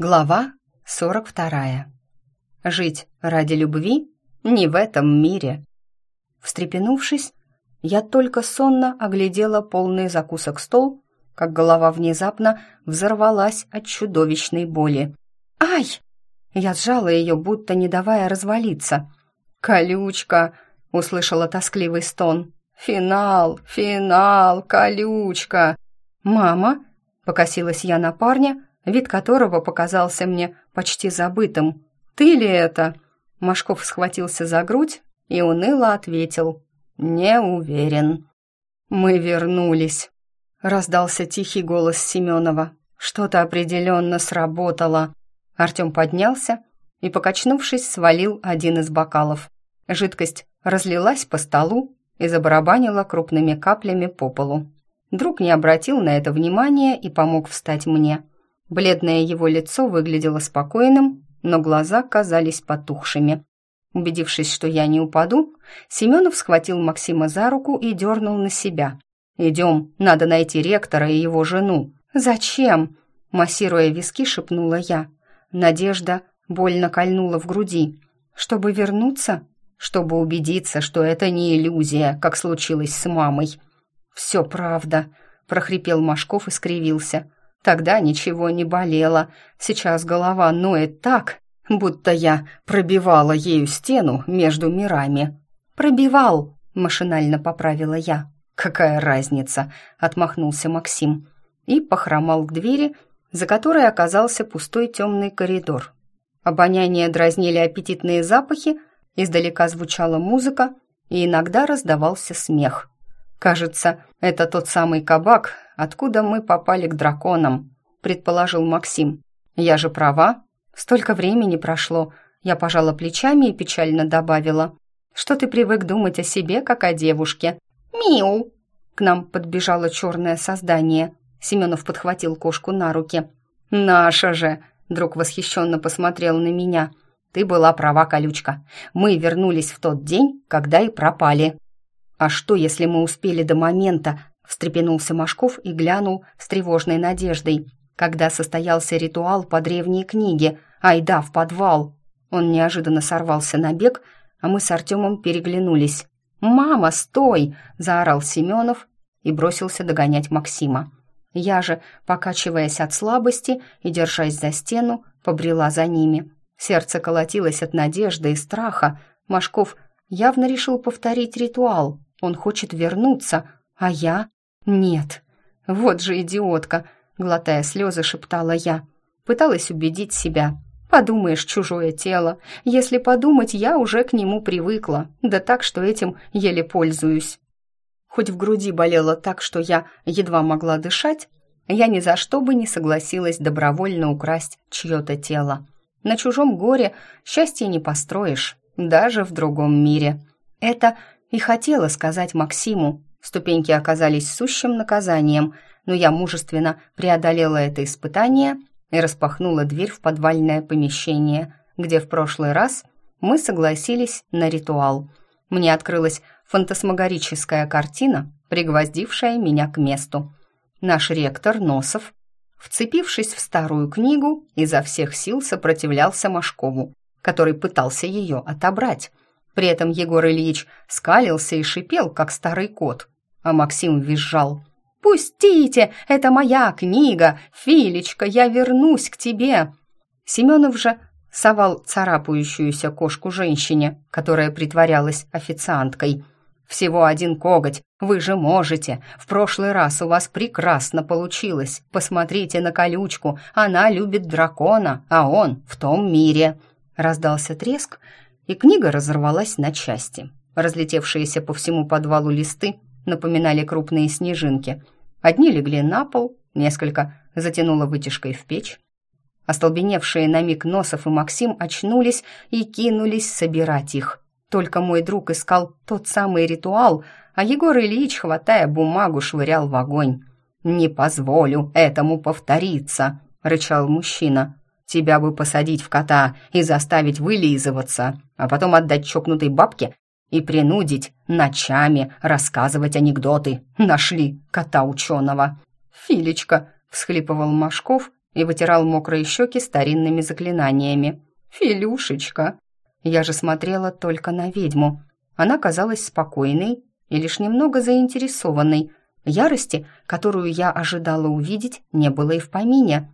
Глава 42. Жить ради любви не в этом мире. Встрепенувшись, я только сонно оглядела полный закусок стол, как голова внезапно взорвалась от чудовищной боли. «Ай!» Я сжала ее, будто не давая развалиться. «Колючка!» — услышала тоскливый стон. «Финал! Финал! Колючка!» «Мама!» — покосилась я на парня — вид которого показался мне почти забытым. «Ты ли это?» Машков схватился за грудь и уныло ответил. «Не уверен». «Мы вернулись», — раздался тихий голос Семенова. «Что-то определенно сработало». Артем поднялся и, покачнувшись, свалил один из бокалов. Жидкость разлилась по столу и забарабанила крупными каплями по полу. Друг не обратил на это внимания и помог встать мне. Бледное его лицо выглядело спокойным, но глаза казались потухшими. Убедившись, что я не упаду, Семенов схватил Максима за руку и дернул на себя. «Идем, надо найти ректора и его жену». «Зачем?» – массируя виски, шепнула я. Надежда больно кольнула в груди. «Чтобы вернуться?» «Чтобы убедиться, что это не иллюзия, как случилось с мамой». «Все правда», – прохрипел Машков и скривился. Тогда ничего не болело. Сейчас голова ноет так, будто я пробивала ею стену между мирами. «Пробивал!» — машинально поправила я. «Какая разница?» — отмахнулся Максим. И похромал к двери, за которой оказался пустой темный коридор. Обоняние дразнили аппетитные запахи, издалека звучала музыка, и иногда раздавался смех. Кажется, это тот самый кабак, откуда мы попали к драконам», — предположил Максим. «Я же права. Столько времени прошло». Я пожала плечами и печально добавила. «Что ты привык думать о себе, как о девушке?» «Миу!» К нам подбежало черное создание. Семенов подхватил кошку на руки. «Наша же!» Друг восхищенно посмотрел на меня. «Ты была права, колючка. Мы вернулись в тот день, когда и пропали». «А что, если мы успели до момента, встрепенулся Машков и глянул с тревожной надеждой, когда состоялся ритуал по древней книге «Айда в подвал». Он неожиданно сорвался на бег, а мы с Артемом переглянулись. «Мама, стой!» – заорал Семенов и бросился догонять Максима. Я же, покачиваясь от слабости и держась за стену, побрела за ними. Сердце колотилось от надежды и страха. Машков явно решил повторить ритуал. Он хочет вернуться, а я... «Нет, вот же идиотка!» — глотая слезы, шептала я. Пыталась убедить себя. «Подумаешь, чужое тело. Если подумать, я уже к нему привыкла. Да так, что этим еле пользуюсь». Хоть в груди болело так, что я едва могла дышать, я ни за что бы не согласилась добровольно украсть чье-то тело. На чужом горе счастье не построишь, даже в другом мире. Это и хотела сказать Максиму, Ступеньки оказались сущим наказанием, но я мужественно преодолела это испытание и распахнула дверь в подвальное помещение, где в прошлый раз мы согласились на ритуал. Мне открылась фантасмагорическая картина, пригвоздившая меня к месту. Наш ректор Носов, вцепившись в старую книгу, изо всех сил сопротивлялся Машкову, который пытался ее отобрать – при этом Егор Ильич скалился и шипел, как старый кот, а Максим визжал. «Пустите! Это моя книга! Филечка, я вернусь к тебе!» Семенов же совал царапающуюся кошку женщине, которая притворялась официанткой. «Всего один коготь, вы же можете. В прошлый раз у вас прекрасно получилось. Посмотрите на колючку, она любит дракона, а он в том мире». Раздался треск, и книга разорвалась на части. Разлетевшиеся по всему подвалу листы напоминали крупные снежинки. Одни легли на пол, несколько затянуло вытяжкой в печь. Остолбеневшие на миг Носов и Максим очнулись и кинулись собирать их. Только мой друг искал тот самый ритуал, а Егор Ильич, хватая бумагу, швырял в огонь. «Не позволю этому повториться», — рычал мужчина. Тебя бы посадить в кота и заставить вылизываться, а потом отдать чокнутой бабке и принудить ночами рассказывать анекдоты. Нашли кота ученого. «Филечка», — всхлипывал Машков и вытирал мокрые щеки старинными заклинаниями. «Филюшечка!» Я же смотрела только на ведьму. Она казалась спокойной и лишь немного заинтересованной. Ярости, которую я ожидала увидеть, не было и в помине.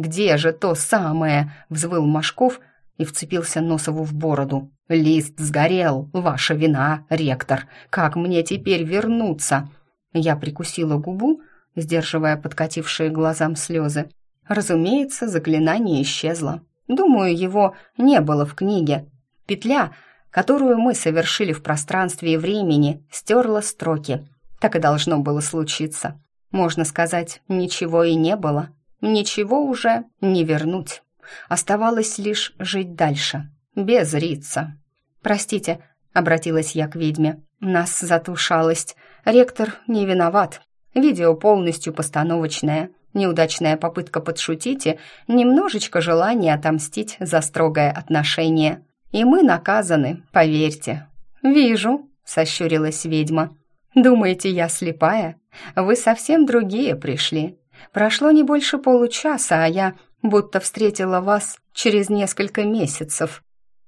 «Где же то самое?» — взвыл Машков и вцепился Носову в бороду. «Лист сгорел! Ваша вина, ректор! Как мне теперь вернуться?» Я прикусила губу, сдерживая подкатившие глазам слезы. Разумеется, заклинание исчезло. Думаю, его не было в книге. Петля, которую мы совершили в пространстве и времени, стерла строки. Так и должно было случиться. Можно сказать, ничего и не было. Ничего уже не вернуть. Оставалось лишь жить дальше, без Рица. «Простите», — обратилась я к ведьме, — «нас за. Ректор не виноват. Видео полностью постановочное. Неудачная попытка подшутить и немножечко желание отомстить за строгое отношение. И мы наказаны, поверьте». «Вижу», — сощурилась ведьма. «Думаете, я слепая? Вы совсем другие пришли. Прошло не больше получаса, а я будто встретила вас через несколько месяцев».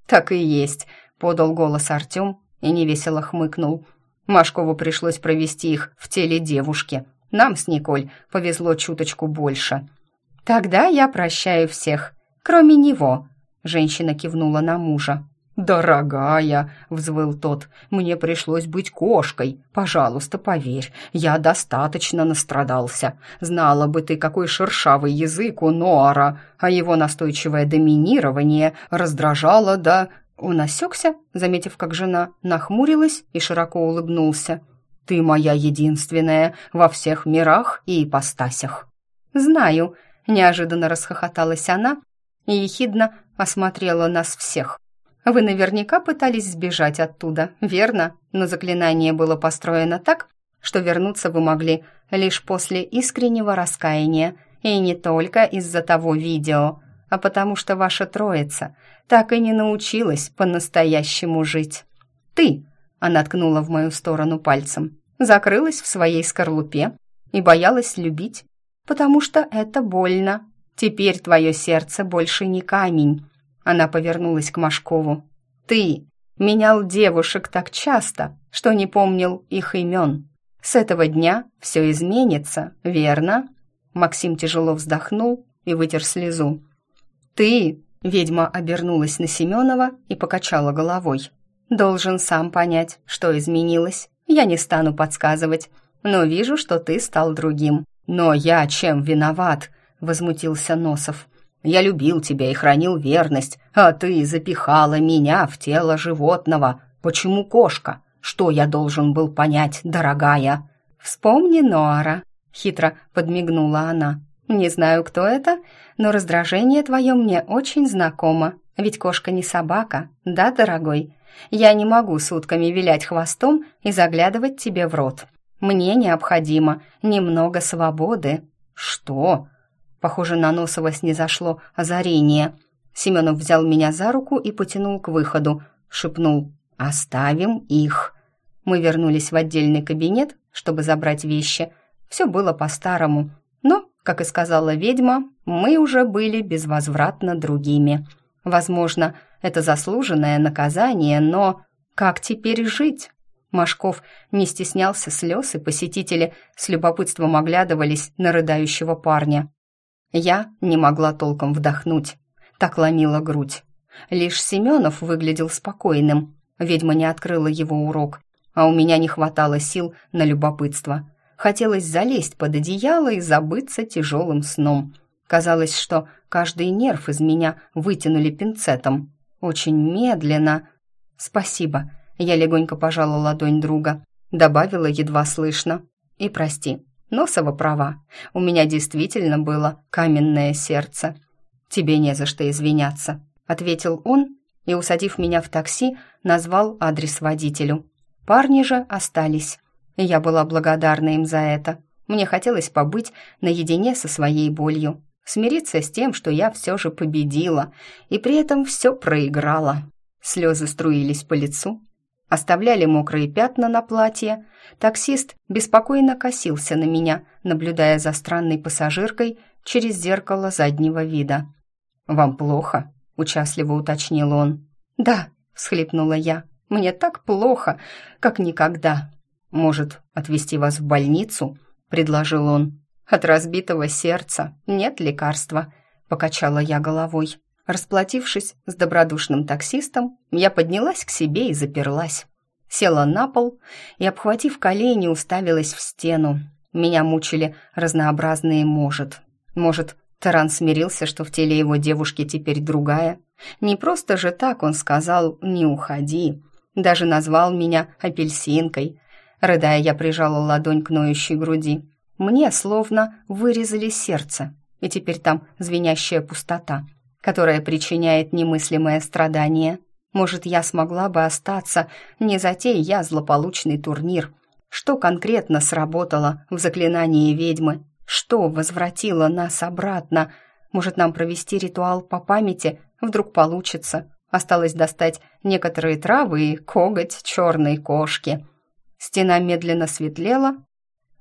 «Так и есть», — подал голос Артем и невесело хмыкнул. Машкову пришлось провести их в теле девушки. Нам с Николь повезло чуточку больше. «Тогда я прощаю всех, кроме него», — женщина кивнула на мужа. «Дорогая», — взвыл тот, — «мне пришлось быть кошкой. Пожалуйста, поверь, я достаточно настрадался. Знала бы ты, какой шершавый язык у Ноара, а его настойчивое доминирование раздражало да...» Он осекся, заметив, как жена нахмурилась и широко улыбнулся. «Ты моя единственная во всех мирах и ипостасях». «Знаю», — неожиданно расхохоталась она и ехидно осмотрела нас всех. Вы наверняка пытались сбежать оттуда, верно? Но заклинание было построено так, что вернуться вы могли лишь после искреннего раскаяния, и не только из-за того видео, а потому что ваша троица так и не научилась по-настоящему жить. Ты, она ткнула в мою сторону пальцем, закрылась в своей скорлупе и боялась любить, потому что это больно. Теперь твое сердце больше не камень, она повернулась к Машкову. «Ты менял девушек так часто, что не помнил их имен. С этого дня все изменится, верно?» Максим тяжело вздохнул и вытер слезу. «Ты...» — ведьма обернулась на Семенова и покачала головой. «Должен сам понять, что изменилось. Я не стану подсказывать, но вижу, что ты стал другим». «Но я чем виноват?» — возмутился Носов. Я любил тебя и хранил верность, а ты запихала меня в тело животного. Почему кошка? Что я должен был понять, дорогая?» «Вспомни Ноара», — хитро подмигнула она. «Не знаю, кто это, но раздражение твое мне очень знакомо. Ведь кошка не собака, да, дорогой? Я не могу сутками вилять хвостом и заглядывать тебе в рот. Мне необходимо немного свободы». «Что?» Похоже, на Носова снизошло озарение. Семенов взял меня за руку и потянул к выходу. Шепнул «Оставим их». Мы вернулись в отдельный кабинет, чтобы забрать вещи. Все было по-старому. Но, как и сказала ведьма, мы уже были безвозвратно другими. Возможно, это заслуженное наказание, но как теперь жить? Машков не стеснялся слез, и посетители с любопытством оглядывались на рыдающего парня. Я не могла толком вдохнуть. Так ломила грудь. Лишь Семенов выглядел спокойным. Ведьма не открыла его урок, а у меня не хватало сил на любопытство. Хотелось залезть под одеяло и забыться тяжелым сном. Казалось, что каждый нерв из меня вытянули пинцетом. Очень медленно. «Спасибо», — я легонько пожала ладонь друга. Добавила едва слышно. «И прости, Носова права. У меня действительно было каменное сердце. Тебе не за что извиняться, ответил он и, усадив меня в такси, назвал адрес водителю. Парни же остались. Я была благодарна им за это. Мне хотелось побыть наедине со своей болью, смириться с тем, что я все же победила и при этом все проиграла. Слезы струились по лицу, оставляли мокрые пятна на платье. Таксист беспокойно косился на меня, наблюдая за странной пассажиркой, через зеркало заднего вида. «Вам плохо?» — участливо уточнил он. «Да», — всхлипнула я, — «мне так плохо, как никогда». «Может, отвезти вас в больницу?» — предложил он. «От разбитого сердца нет лекарства», — покачала я головой. Расплатившись с добродушным таксистом, я поднялась к себе и заперлась. Села на пол и, обхватив колени, уставилась в стену. Меня мучили разнообразные «может». Может, Таран смирился, что в теле его девушки теперь другая. Не просто же так он сказал «не уходи». Даже назвал меня апельсинкой. Рыдая, я прижала ладонь к ноющей груди. Мне словно вырезали сердце, и теперь там звенящая пустота — которая причиняет немыслимое страдание. Может, я смогла бы остаться, не затея я злополучный турнир. Что конкретно сработало в заклинании ведьмы? Что возвратило нас обратно? Может, нам провести ритуал по памяти? Вдруг получится. Осталось достать некоторые травы и коготь черной кошки. Стена медленно светлела,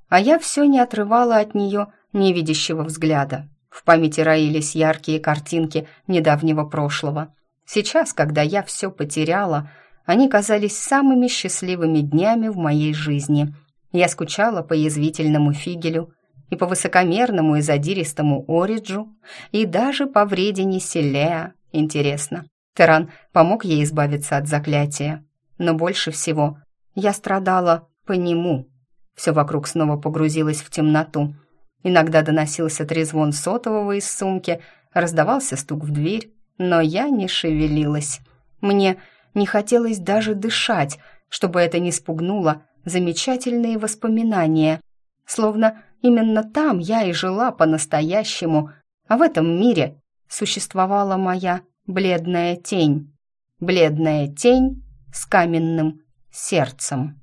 а я все не отрывала от нее невидящего взгляда. В памяти роились яркие картинки недавнего прошлого. Сейчас, когда я все потеряла, они казались самыми счастливыми днями в моей жизни. Я скучала по язвительному фигелю и по высокомерному и задиристому Ориджу, и даже по вредине Селеа. Интересно, Теран помог ей избавиться от заклятия. Но больше всего я страдала по нему. Все вокруг снова погрузилось в темноту — Иногда доносился трезвон сотового из сумки, раздавался стук в дверь, но я не шевелилась. Мне не хотелось даже дышать, чтобы это не спугнуло замечательные воспоминания. Словно именно там я и жила по-настоящему, а в этом мире существовала моя бледная тень. Бледная тень с каменным сердцем.